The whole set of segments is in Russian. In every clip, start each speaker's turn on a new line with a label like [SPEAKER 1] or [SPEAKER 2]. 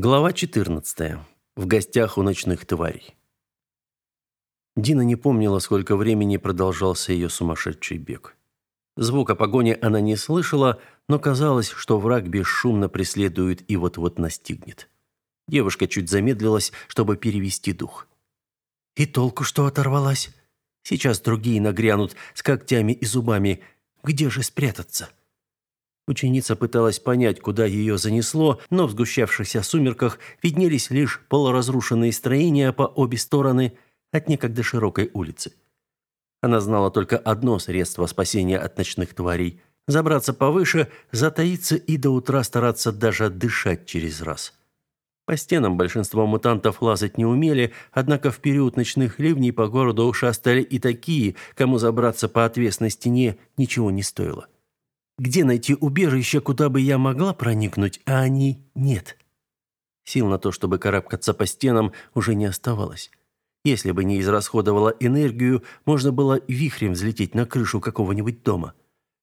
[SPEAKER 1] Глава 14. В гостях у ночных тварей. Дина не помнила, сколько времени продолжался ее сумасшедший бег. Звука погони она не слышала, но казалось, что враг бесшумно преследует и вот-вот настигнет. Девушка чуть замедлилась, чтобы перевести дух. «И толку, что оторвалась? Сейчас другие нагрянут с когтями и зубами. Где же спрятаться?» Ученица пыталась понять, куда ее занесло, но в сгущавшихся сумерках виднелись лишь полуразрушенные строения по обе стороны от некогда широкой улицы. Она знала только одно средство спасения от ночных тварей – забраться повыше, затаиться и до утра стараться даже дышать через раз. По стенам большинство мутантов лазать не умели, однако в период ночных ливней по городу шастали и такие, кому забраться по отвесной стене ничего не стоило. Где найти убежище, куда бы я могла проникнуть, а они нет? Сил на то, чтобы карабкаться по стенам, уже не оставалось. Если бы не израсходовала энергию, можно было вихрем взлететь на крышу какого-нибудь дома.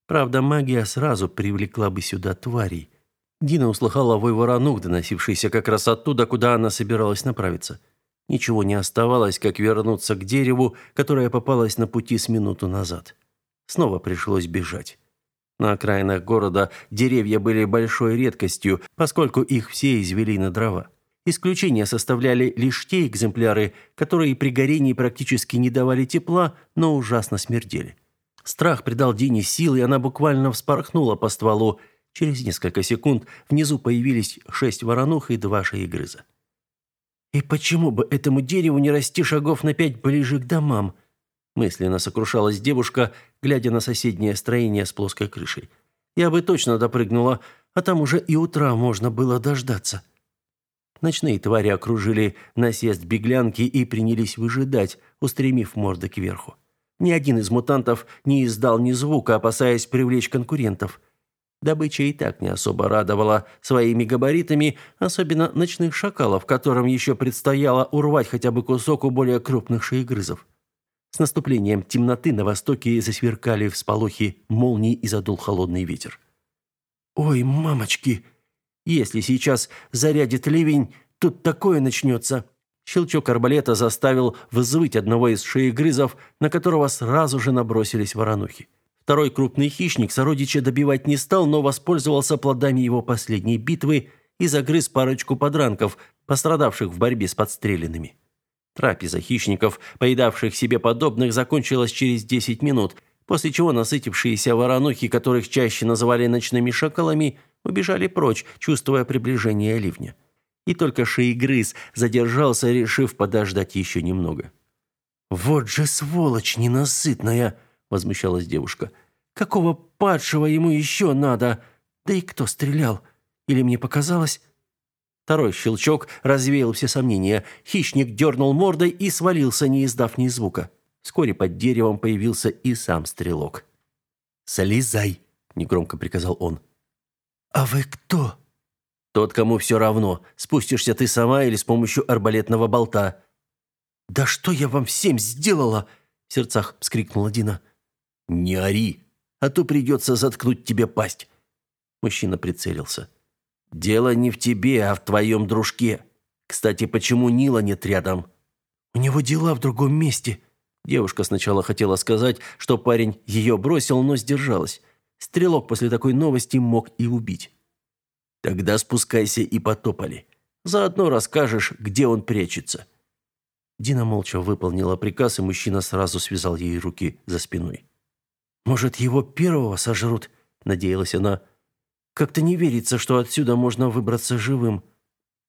[SPEAKER 1] Правда, магия сразу привлекла бы сюда тварей. Дина услыхала вой воронух, доносившийся как раз оттуда, куда она собиралась направиться. Ничего не оставалось, как вернуться к дереву, которое попалось на пути с минуту назад. Снова пришлось бежать. На окраинах города деревья были большой редкостью, поскольку их все извели на дрова. Исключение составляли лишь те экземпляры, которые при горении практически не давали тепла, но ужасно смердели. Страх придал Дине силы, и она буквально вспорхнула по стволу. Через несколько секунд внизу появились шесть воронух и два шеегрыза. «И почему бы этому дереву не расти шагов на пять ближе к домам?» Мысленно сокрушалась девушка, глядя на соседнее строение с плоской крышей. Я бы точно допрыгнула, а там уже и утра можно было дождаться. Ночные твари окружили насест беглянки и принялись выжидать, устремив морды кверху. Ни один из мутантов не издал ни звука, опасаясь привлечь конкурентов. Добыча и так не особо радовала своими габаритами, особенно ночных шакалов, которым еще предстояло урвать хотя бы кусок у более крупных шеегрызов. С наступлением темноты на востоке засверкали всполохи молний и задул холодный ветер. «Ой, мамочки! Если сейчас зарядит ливень, тут такое начнется!» Щелчок арбалета заставил взвыть одного из шеегрызов, на которого сразу же набросились воронухи. Второй крупный хищник сородича добивать не стал, но воспользовался плодами его последней битвы и загрыз парочку подранков, пострадавших в борьбе с подстреленными. Трапеза хищников, поедавших себе подобных, закончилась через 10 минут, после чего насытившиеся воронухи, которых чаще называли ночными шакалами, убежали прочь, чувствуя приближение ливня. И только шеегрыз задержался, решив подождать еще немного. «Вот же сволочь ненасытная!» – возмущалась девушка. «Какого падшего ему еще надо? Да и кто стрелял? Или мне показалось?» Второй щелчок развеял все сомнения. Хищник дернул мордой и свалился, не издав ни звука. Вскоре под деревом появился и сам стрелок. «Слезай!» – негромко приказал он. «А вы кто?» «Тот, кому все равно, спустишься ты сама или с помощью арбалетного болта». «Да что я вам всем сделала?» – в сердцах вскрикнула Дина. «Не ори, а то придется заткнуть тебе пасть». Мужчина прицелился. Дело не в тебе, а в твоем дружке. Кстати, почему Нила нет рядом? У него дела в другом месте. Девушка сначала хотела сказать, что парень ее бросил, но сдержалась. Стрелок после такой новости мог и убить. Тогда спускайся и потопали. Заодно расскажешь, где он прячется. Дина молча выполнила приказ, и мужчина сразу связал ей руки за спиной. Может, его первого сожрут, надеялась она. Как-то не верится, что отсюда можно выбраться живым.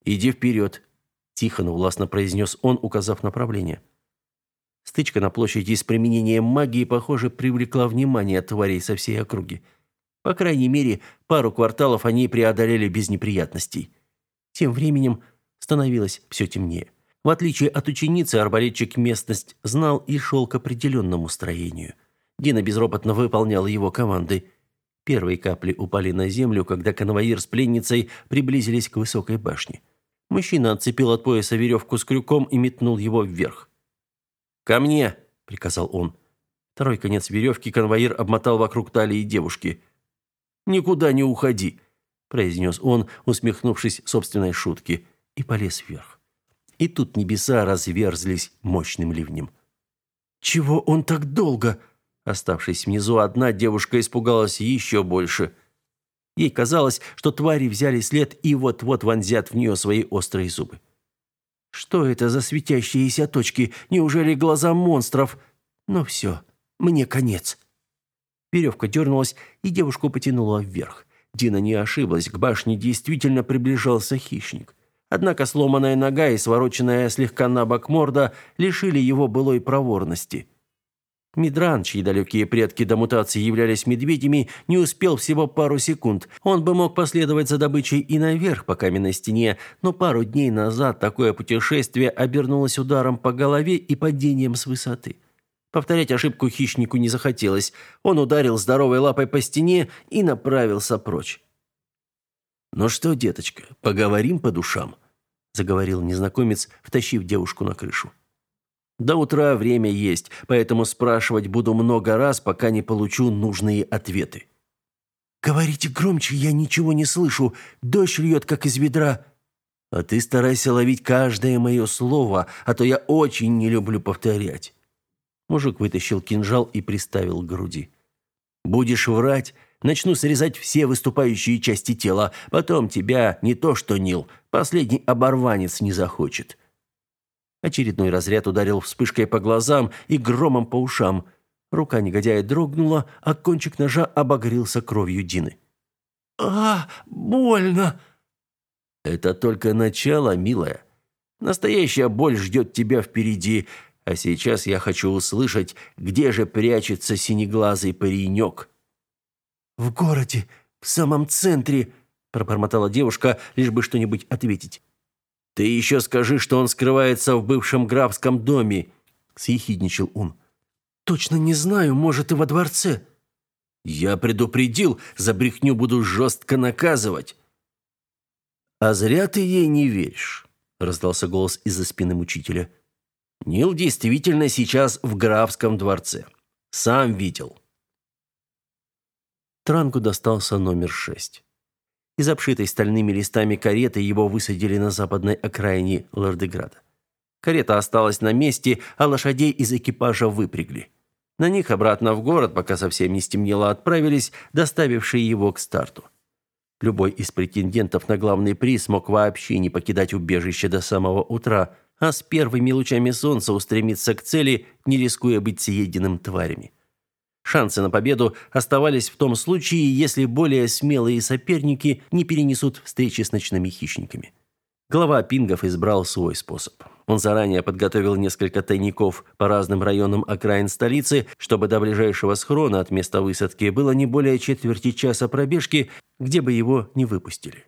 [SPEAKER 1] Иди вперед», – тихо, но властно произнес он, указав направление. Стычка на площади с применением магии, похоже, привлекла внимание тварей со всей округи. По крайней мере, пару кварталов они преодолели без неприятностей. Тем временем становилось все темнее. В отличие от ученицы, арбалетчик местность знал и шел к определенному строению. Дина безропотно выполняла его команды – Первые капли упали на землю, когда конвоир с пленницей приблизились к высокой башне. Мужчина отцепил от пояса веревку с крюком и метнул его вверх. «Ко мне!» – приказал он. Второй конец веревки конвоир обмотал вокруг талии девушки. «Никуда не уходи!» – произнес он, усмехнувшись собственной шутке. и полез вверх. И тут небеса разверзлись мощным ливнем. «Чего он так долго?» Оставшись внизу одна, девушка испугалась еще больше. Ей казалось, что твари взяли след и вот-вот вонзят в нее свои острые зубы. Что это за светящиеся точки? Неужели глаза монстров? Ну все, мне конец. Веревка дернулась, и девушку потянула вверх. Дина не ошиблась, к башне действительно приближался хищник. Однако сломанная нога и свороченная слегка на бок морда лишили его былой проворности. Мидран, чьи далекие предки до мутации являлись медведями, не успел всего пару секунд. Он бы мог последовать за добычей и наверх по каменной стене, но пару дней назад такое путешествие обернулось ударом по голове и падением с высоты. Повторять ошибку хищнику не захотелось. Он ударил здоровой лапой по стене и направился прочь. «Ну что, деточка, поговорим по душам?» заговорил незнакомец, втащив девушку на крышу. До утра время есть, поэтому спрашивать буду много раз, пока не получу нужные ответы. Говорите громче, я ничего не слышу. Дождь льет, как из ведра. А ты старайся ловить каждое мое слово, а то я очень не люблю повторять. Мужик вытащил кинжал и приставил к груди. Будешь врать, начну срезать все выступающие части тела, потом тебя не то что Нил, последний оборванец не захочет. Очередной разряд ударил вспышкой по глазам и громом по ушам. Рука негодяя дрогнула, а кончик ножа обогрелся кровью Дины. «А, больно!» «Это только начало, милая. Настоящая боль ждет тебя впереди, а сейчас я хочу услышать, где же прячется синеглазый паренек». «В городе, в самом центре», – пробормотала девушка, лишь бы что-нибудь ответить. «Ты еще скажи, что он скрывается в бывшем графском доме», — съехидничал он. «Точно не знаю, может, и во дворце». «Я предупредил, за брехню буду жестко наказывать». «А зря ты ей не веришь», — раздался голос из-за спины мучителя. «Нил действительно сейчас в графском дворце. Сам видел». Транку достался номер шесть. Из обшитой стальными листами кареты его высадили на западной окраине Лордеграда. Карета осталась на месте, а лошадей из экипажа выпрягли. На них обратно в город, пока совсем не стемнело, отправились, доставившие его к старту. Любой из претендентов на главный приз мог вообще не покидать убежище до самого утра, а с первыми лучами солнца устремиться к цели, не рискуя быть съеденным тварями. Шансы на победу оставались в том случае, если более смелые соперники не перенесут встречи с ночными хищниками. Глава Пингов избрал свой способ. Он заранее подготовил несколько тайников по разным районам окраин столицы, чтобы до ближайшего схрона от места высадки было не более четверти часа пробежки, где бы его не выпустили.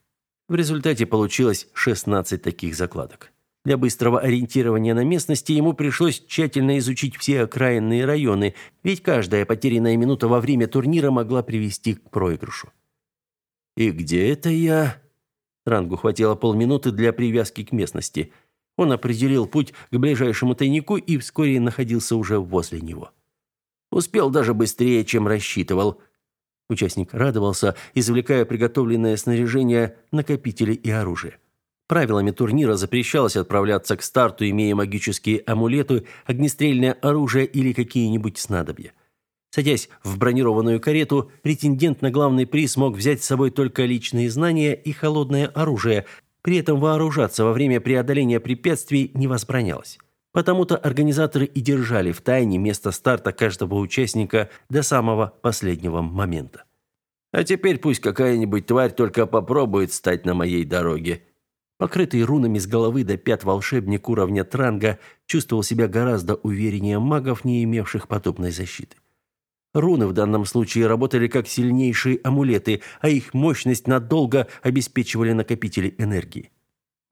[SPEAKER 1] В результате получилось 16 таких закладок. Для быстрого ориентирования на местности ему пришлось тщательно изучить все окраинные районы, ведь каждая потерянная минута во время турнира могла привести к проигрышу. «И где это я?» Рангу хватило полминуты для привязки к местности. Он определил путь к ближайшему тайнику и вскоре находился уже возле него. Успел даже быстрее, чем рассчитывал. Участник радовался, извлекая приготовленное снаряжение, накопители и оружие. Правилами турнира запрещалось отправляться к старту, имея магические амулеты, огнестрельное оружие или какие-нибудь снадобья. Садясь в бронированную карету, претендент на главный приз мог взять с собой только личные знания и холодное оружие, при этом вооружаться во время преодоления препятствий не возбранялось. Потому-то организаторы и держали в тайне место старта каждого участника до самого последнего момента. А теперь пусть какая-нибудь тварь только попробует стать на моей дороге, Покрытый рунами с головы до пят волшебник уровня Транга чувствовал себя гораздо увереннее магов, не имевших подобной защиты. Руны в данном случае работали как сильнейшие амулеты, а их мощность надолго обеспечивали накопители энергии.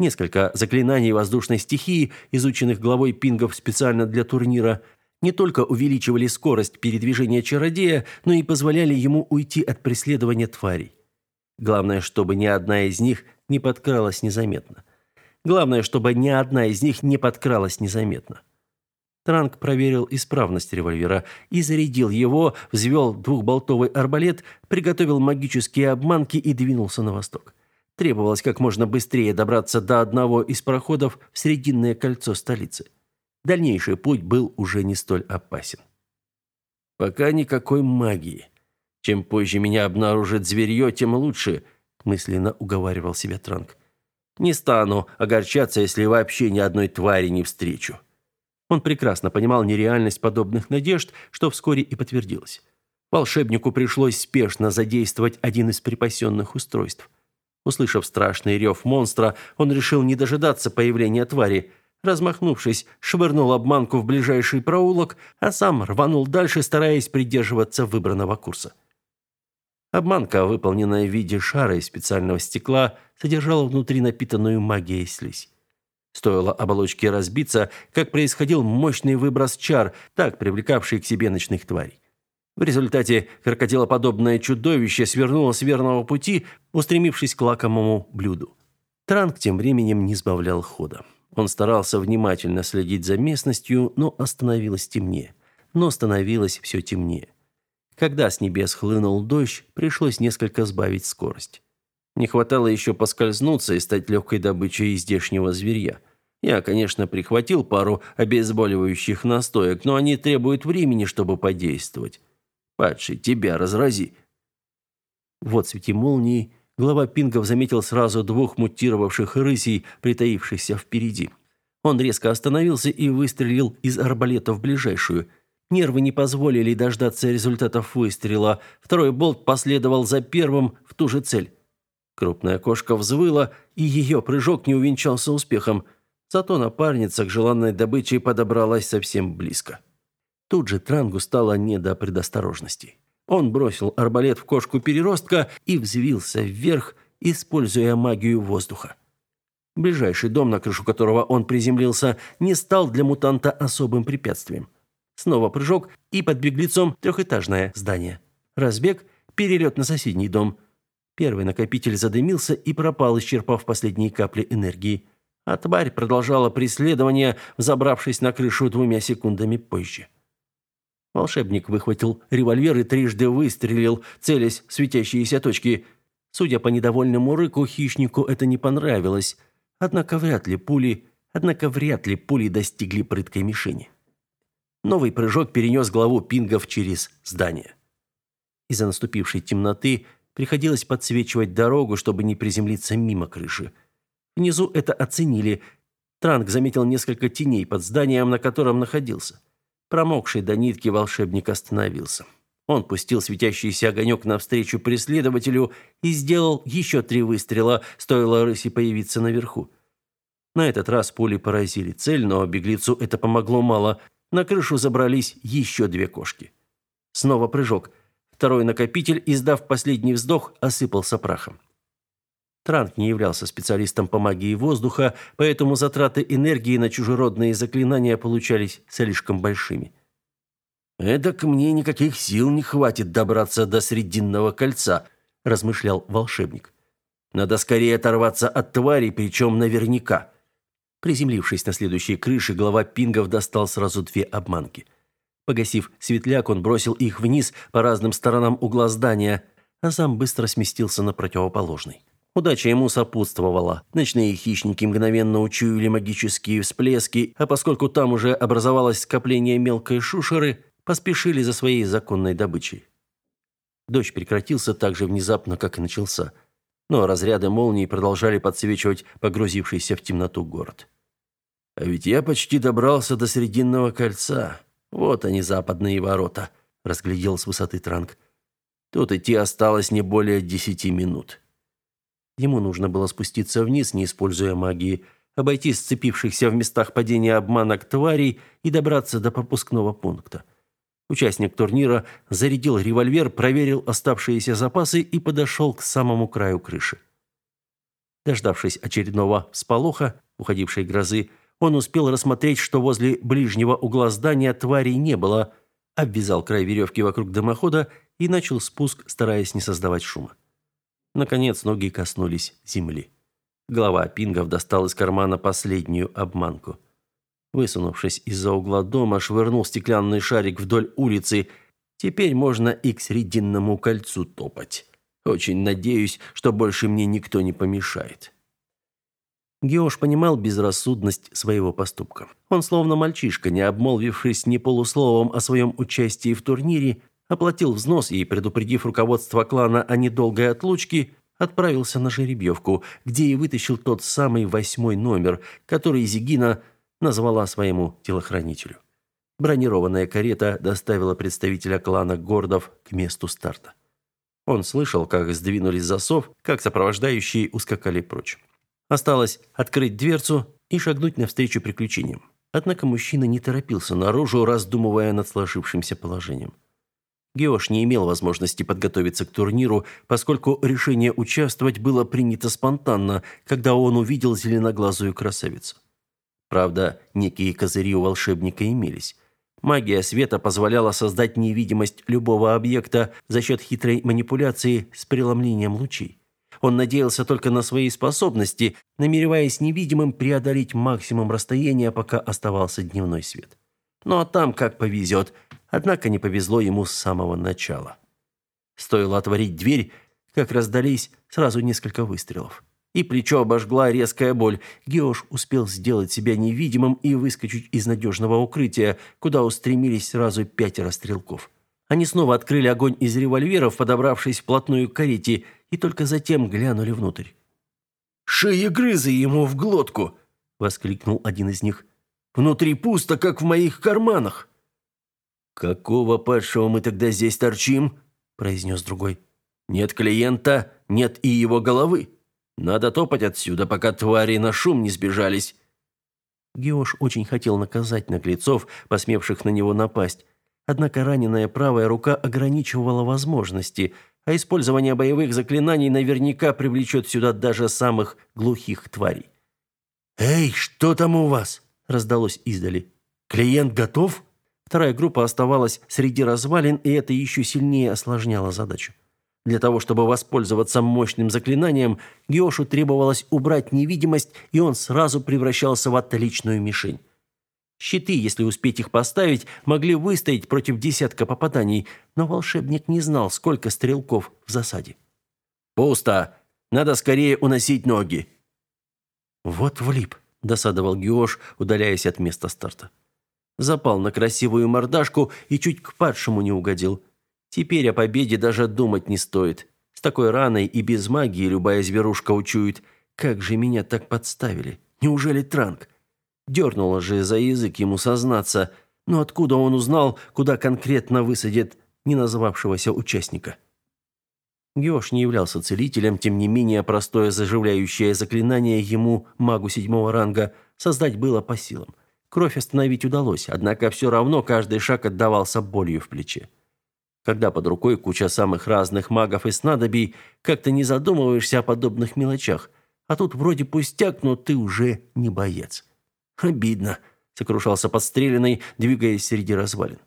[SPEAKER 1] Несколько заклинаний воздушной стихии, изученных главой пингов специально для турнира, не только увеличивали скорость передвижения чародея, но и позволяли ему уйти от преследования тварей. Главное, чтобы ни одна из них не подкралась незаметно. Главное, чтобы ни одна из них не подкралась незаметно. Транк проверил исправность револьвера и зарядил его, взвел двухболтовый арбалет, приготовил магические обманки и двинулся на восток. Требовалось как можно быстрее добраться до одного из проходов в Срединное кольцо столицы. Дальнейший путь был уже не столь опасен. Пока никакой магии. Чем позже меня обнаружит зверье, тем лучше, мысленно уговаривал себя Транк. Не стану огорчаться, если вообще ни одной твари не встречу. Он прекрасно понимал нереальность подобных надежд, что вскоре и подтвердилось. Волшебнику пришлось спешно задействовать один из припасенных устройств. Услышав страшный рев монстра, он решил не дожидаться появления твари. Размахнувшись, швырнул обманку в ближайший проулок, а сам рванул дальше, стараясь придерживаться выбранного курса. Обманка, выполненная в виде шара из специального стекла, содержала внутри напитанную магией слизь. Стоило оболочке разбиться, как происходил мощный выброс чар, так привлекавший к себе ночных тварей. В результате крокодилоподобное чудовище свернуло с верного пути, устремившись к лакомому блюду. Транк тем временем не сбавлял хода. Он старался внимательно следить за местностью, но остановилось темнее. Но становилось все темнее. Когда с небес хлынул дождь, пришлось несколько сбавить скорость. Не хватало еще поскользнуться и стать легкой добычей здешнего зверья. Я, конечно, прихватил пару обезболивающих настоек, но они требуют времени, чтобы подействовать. Падший, тебя разрази. Вот свети молнии, глава пингов заметил сразу двух мутировавших рысей, притаившихся впереди. Он резко остановился и выстрелил из арбалета в ближайшую. Нервы не позволили дождаться результатов выстрела. Второй болт последовал за первым в ту же цель. Крупная кошка взвыла, и ее прыжок не увенчался успехом. Зато напарница к желанной добыче подобралась совсем близко. Тут же Трангу стало не до предосторожности. Он бросил арбалет в кошку-переростка и взвился вверх, используя магию воздуха. Ближайший дом, на крышу которого он приземлился, не стал для мутанта особым препятствием. Снова прыжок, и под беглецом трехэтажное здание. Разбег, перелет на соседний дом – Первый накопитель задымился и пропал, исчерпав последние капли энергии. А тварь продолжала преследование, забравшись на крышу двумя секундами позже. Волшебник выхватил револьвер и трижды выстрелил, целясь в светящиеся точки. Судя по недовольному рыку, хищнику это не понравилось. Однако вряд ли пули, однако вряд ли пули достигли прыткой мишени. Новый прыжок перенес главу пингов через здание. Из-за наступившей темноты Приходилось подсвечивать дорогу, чтобы не приземлиться мимо крыши. Внизу это оценили. Транк заметил несколько теней под зданием, на котором находился. Промокший до нитки волшебник остановился. Он пустил светящийся огонек навстречу преследователю и сделал еще три выстрела, стоило рыси появиться наверху. На этот раз пули поразили цель, но беглецу это помогло мало. На крышу забрались еще две кошки. Снова прыжок – Второй накопитель, издав последний вздох, осыпался прахом. Транк не являлся специалистом по магии воздуха, поэтому затраты энергии на чужеродные заклинания получались слишком большими. «Эдак мне никаких сил не хватит добраться до Срединного кольца», – размышлял волшебник. «Надо скорее оторваться от тварей, причем наверняка». Приземлившись на следующей крыше, глава пингов достал сразу две обманки – Погасив светляк, он бросил их вниз по разным сторонам угла здания, а сам быстро сместился на противоположный. Удача ему сопутствовала. Ночные хищники мгновенно учуяли магические всплески, а поскольку там уже образовалось скопление мелкой шушеры, поспешили за своей законной добычей. Дождь прекратился так же внезапно, как и начался. Но разряды молний продолжали подсвечивать погрузившийся в темноту город. «А ведь я почти добрался до Срединного кольца», вот они, западные ворота, разглядел с высоты Транк. Тут идти осталось не более десяти минут. Ему нужно было спуститься вниз, не используя магии, обойти сцепившихся в местах падения обманок тварей и добраться до пропускного пункта. Участник турнира зарядил револьвер, проверил оставшиеся запасы и подошел к самому краю крыши. Дождавшись очередного всполоха, уходившей грозы, он успел рассмотреть, что возле ближнего угла здания тварей не было, обвязал край веревки вокруг дымохода и начал спуск, стараясь не создавать шума. Наконец ноги коснулись земли. Глава Пингов достал из кармана последнюю обманку. Высунувшись из-за угла дома, швырнул стеклянный шарик вдоль улицы. Теперь можно и к Срединному кольцу топать. Очень надеюсь, что больше мне никто не помешает. Геош понимал безрассудность своего поступка. Он, словно мальчишка, не обмолвившись ни полусловом о своем участии в турнире, оплатил взнос и, предупредив руководство клана о недолгой отлучке, отправился на жеребьевку, где и вытащил тот самый восьмой номер, который Зигина назвала своему телохранителю. Бронированная карета доставила представителя клана Гордов к месту старта. Он слышал, как сдвинулись засов, как сопровождающие ускакали прочь. Осталось открыть дверцу и шагнуть навстречу приключениям. Однако мужчина не торопился наружу, раздумывая над сложившимся положением. Геош не имел возможности подготовиться к турниру, поскольку решение участвовать было принято спонтанно, когда он увидел зеленоглазую красавицу. Правда, некие козыри у волшебника имелись. Магия света позволяла создать невидимость любого объекта за счет хитрой манипуляции с преломлением лучей. Он надеялся только на свои способности, намереваясь невидимым преодолеть максимум расстояния, пока оставался дневной свет. Ну а там как повезет. Однако не повезло ему с самого начала. Стоило отворить дверь, как раздались сразу несколько выстрелов и плечо обожгла резкая боль. Геош успел сделать себя невидимым и выскочить из надежного укрытия, куда устремились сразу пятеро стрелков. Они снова открыли огонь из револьверов, подобравшись вплотную к карете, и только затем глянули внутрь.
[SPEAKER 2] «Шеегрызы ему в глотку!» — воскликнул один из них. «Внутри пусто, как в моих карманах!»
[SPEAKER 1] «Какого падшего мы тогда здесь торчим?» — произнес другой. «Нет клиента, нет и его головы!» Надо топать отсюда, пока твари на шум не сбежались. Геош очень хотел наказать наглецов, посмевших на него напасть. Однако раненая правая рука ограничивала возможности, а использование боевых заклинаний наверняка привлечет сюда даже самых глухих тварей.
[SPEAKER 2] «Эй, что там у вас?» – раздалось издали. «Клиент готов?»
[SPEAKER 1] Вторая группа оставалась среди развалин, и это еще сильнее осложняло задачу. Для того, чтобы воспользоваться мощным заклинанием, Геошу требовалось убрать невидимость, и он сразу превращался в отличную мишень. Щиты, если успеть их поставить, могли выстоять против десятка попаданий, но волшебник не знал, сколько стрелков в засаде. «Пусто! Надо скорее уносить ноги!» «Вот влип», – досадовал Геош, удаляясь от места старта. Запал на красивую мордашку и чуть к падшему не угодил – Теперь о победе даже думать не стоит. С такой раной и без магии любая зверушка учует. Как же меня так подставили? Неужели Транк? Дернуло же за язык ему сознаться. Но откуда он узнал, куда конкретно высадит не назвавшегося участника? Геош не являлся целителем, тем не менее простое заживляющее заклинание ему, магу седьмого ранга, создать было по силам. Кровь остановить удалось, однако все равно каждый шаг отдавался болью в плече. Когда под рукой куча самых разных магов и снадобий, как-то не задумываешься о подобных мелочах. А тут вроде пустяк, но ты уже не боец. Обидно, сокрушался подстреленный, двигаясь среди развалин.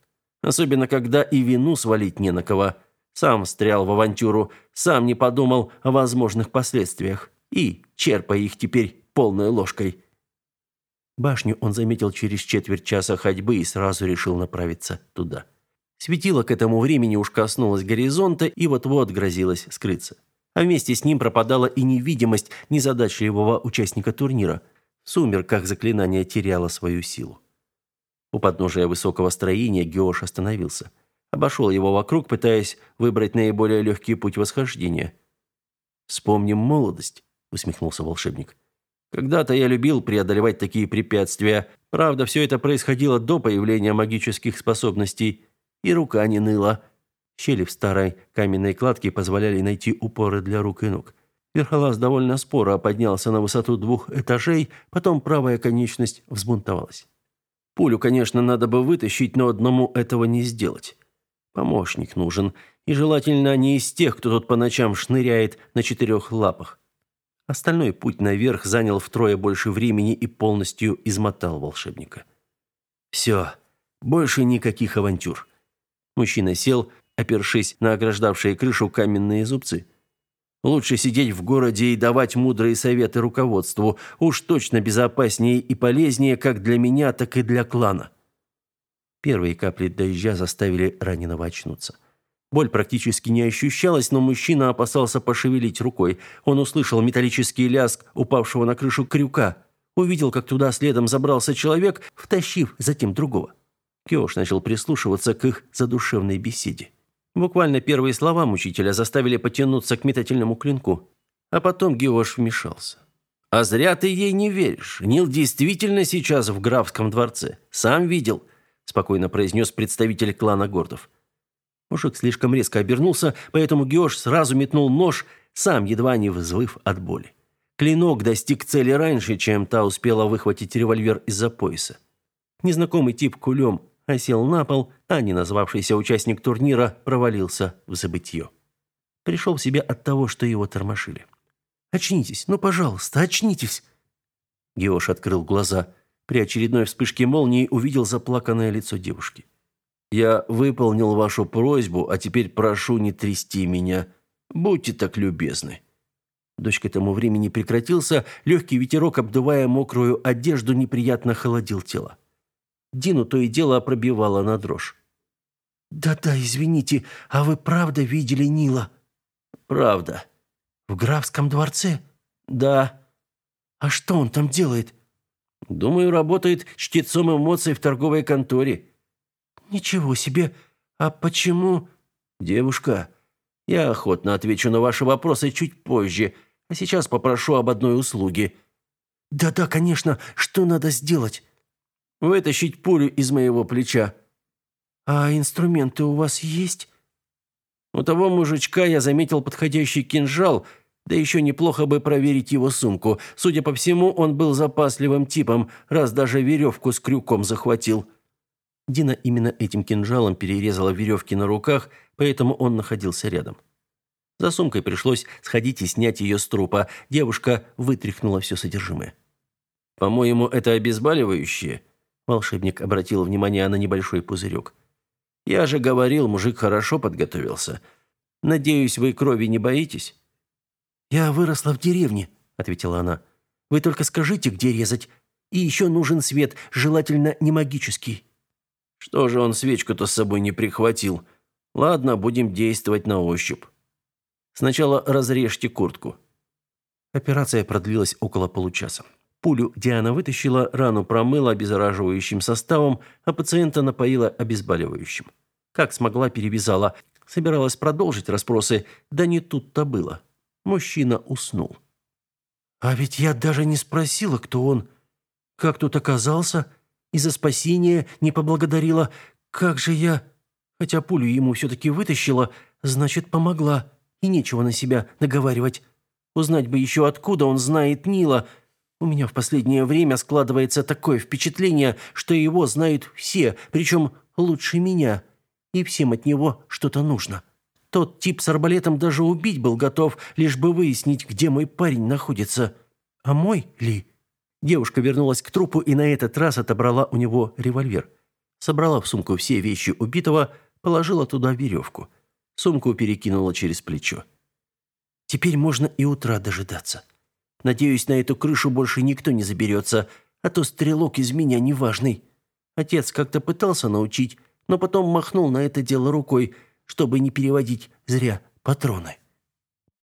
[SPEAKER 1] Особенно когда и вину свалить не на кого. Сам встрял в авантюру, сам не подумал о возможных последствиях и черпай их теперь полной ложкой. Башню он заметил через четверть часа ходьбы и сразу решил направиться туда. Светило к этому времени уж коснулось горизонта и вот-вот грозилось скрыться. А вместе с ним пропадала и невидимость незадачливого участника турнира. В сумерках заклинание теряло свою силу. У подножия высокого строения Геош остановился. Обошел его вокруг, пытаясь выбрать наиболее легкий путь восхождения. «Вспомним молодость», — усмехнулся волшебник. «Когда-то я любил преодолевать такие препятствия. Правда, все это происходило до появления магических способностей и рука не ныла. Щели в старой каменной кладке позволяли найти упоры для рук и ног. Верхолаз довольно споро поднялся на высоту двух этажей, потом правая конечность взбунтовалась. Пулю, конечно, надо бы вытащить, но одному этого не сделать. Помощник нужен, и желательно не из тех, кто тут по ночам шныряет на четырех лапах. Остальной путь наверх занял втрое больше времени и полностью измотал волшебника. Все, больше никаких авантюр. Мужчина сел, опершись на ограждавшие крышу каменные зубцы. Лучше сидеть в городе и давать мудрые советы руководству. Уж точно безопаснее и полезнее как для меня, так и для клана. Первые капли дождя заставили раненого очнуться. Боль практически не ощущалась, но мужчина опасался пошевелить рукой. Он услышал металлический лязг упавшего на крышу крюка. Увидел, как туда следом забрался человек, втащив затем другого. Киош начал прислушиваться к их задушевной беседе. Буквально первые слова мучителя заставили потянуться к метательному клинку. А потом Геош вмешался. «А зря ты ей не веришь. Нил действительно сейчас в графском дворце. Сам видел», – спокойно произнес представитель клана Гордов. Мужик слишком резко обернулся, поэтому Геош сразу метнул нож, сам едва не взвыв от боли. Клинок достиг цели раньше, чем та успела выхватить револьвер из-за пояса. Незнакомый тип кулем осел на пол, а не назвавшийся участник турнира провалился в забытье. Пришел в себя от того, что его тормошили. «Очнитесь, ну, пожалуйста, очнитесь!» Геош открыл глаза. При очередной вспышке молнии увидел заплаканное лицо девушки. «Я выполнил вашу просьбу, а теперь прошу не трясти меня. Будьте так любезны». Дождь к этому времени прекратился, легкий ветерок, обдувая мокрую одежду, неприятно холодил тело. Дину то и дело пробивало на дрожь.
[SPEAKER 2] «Да-да, извините, а вы правда видели Нила?»
[SPEAKER 1] «Правда».
[SPEAKER 2] «В графском дворце?»
[SPEAKER 1] «Да».
[SPEAKER 2] «А что он там делает?»
[SPEAKER 1] «Думаю, работает чтецом эмоций в торговой конторе».
[SPEAKER 2] «Ничего себе! А почему...»
[SPEAKER 1] «Девушка, я охотно отвечу на ваши вопросы чуть позже, а сейчас попрошу об одной услуге».
[SPEAKER 2] «Да-да, конечно, что надо сделать?»
[SPEAKER 1] Вытащить пулю из моего плеча.
[SPEAKER 2] А инструменты у вас есть?
[SPEAKER 1] У того мужичка я заметил подходящий кинжал, да еще неплохо бы проверить его сумку. Судя по всему, он был запасливым типом, раз даже веревку с крюком захватил. Дина именно этим кинжалом перерезала веревки на руках, поэтому он находился рядом. За сумкой пришлось сходить и снять ее с трупа. Девушка вытряхнула все содержимое. «По-моему, это обезболивающее?» Волшебник обратил внимание на небольшой пузырек. «Я же говорил, мужик хорошо подготовился. Надеюсь, вы крови не боитесь?»
[SPEAKER 2] «Я выросла в деревне», — ответила она. «Вы только скажите, где резать. И еще нужен свет, желательно не магический».
[SPEAKER 1] «Что же он свечку-то с собой не прихватил? Ладно, будем действовать на ощупь. Сначала разрежьте куртку». Операция продлилась около получаса. Пулю Диана вытащила, рану промыла обеззараживающим составом, а пациента напоила обезболивающим. Как смогла, перевязала. Собиралась продолжить расспросы, да не тут-то было. Мужчина уснул.
[SPEAKER 2] «А ведь я даже не спросила, кто он. Как тут оказался? И за спасение не поблагодарила. Как же я...» Хотя пулю ему все-таки вытащила, значит, помогла. И нечего на себя наговаривать. Узнать бы еще, откуда он знает Нила, у меня в последнее время складывается такое впечатление, что его знают все, причем лучше меня. И всем от него что-то нужно. Тот тип с арбалетом даже убить был готов, лишь бы выяснить, где мой парень находится. А мой ли? Девушка вернулась к трупу и на этот раз отобрала у него револьвер. Собрала в сумку все вещи убитого, положила туда веревку. Сумку перекинула через плечо. Теперь можно и утра дожидаться. Надеюсь, на эту крышу больше никто не заберется, а то стрелок из меня неважный. Отец как-то пытался научить, но потом махнул на это дело рукой, чтобы не переводить зря патроны.